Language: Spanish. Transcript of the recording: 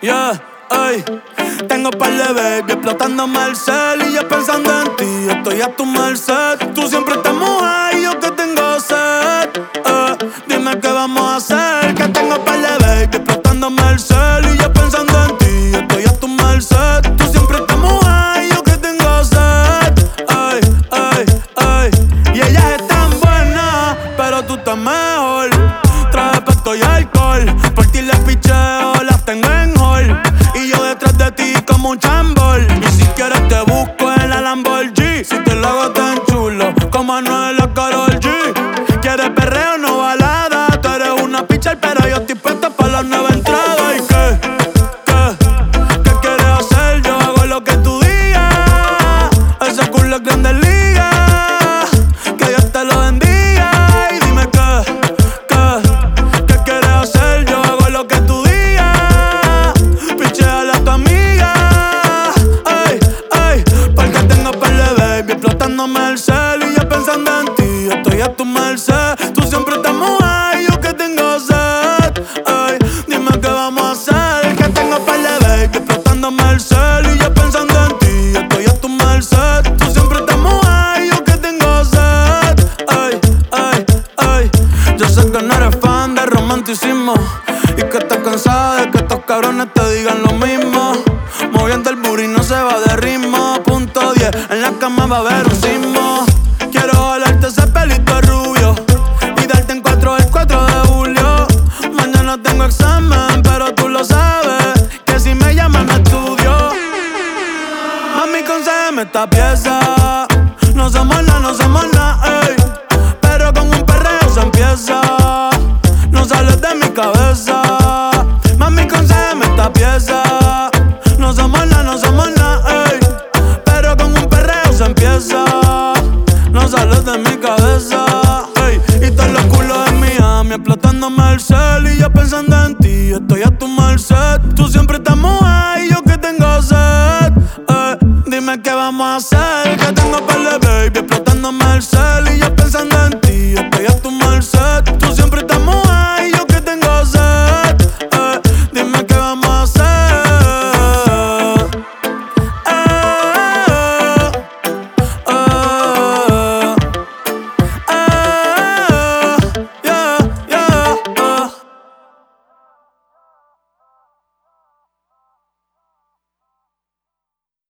Yeah, ay. Tengo par de baby explotándome el cel y yo pensando en ti. Estoy a tu merced. Tú siempre estás mojada y yo que tengo sed. Eh, dime qué vamos a hacer. Que tengo par de baby explotándome el cel y yo pensando en ti. Estoy a tu merced. Tú siempre estás mojada y yo que tengo sed. Ay, ay, ay. Y ellas están buenas, pero tú estás mejor. Traje pesto y alcohol. Por ti les picheo, tengo en hall. Y yo detrás de ti como un chambol. Y si quieres te busco Tú siempre estás mojada y yo que tengo sed. Ay, dime qué vamos a hacer. Que tengo par de baby explotándome el cel. Y yo pensando en ti, estoy a tu merced. Tú siempre estás mojada y yo que tengo sed. Ay, ay, ay. Yo sé que no eres fan de romanticismo. Y que estás cansada de que estos cabrones te digan lo tengo examen, pero tú lo sabes. Que si me llaman me estudio. Mami, concédeme esta pieza. No somos nada, no somos nada, ey. El cel. Y yo pensando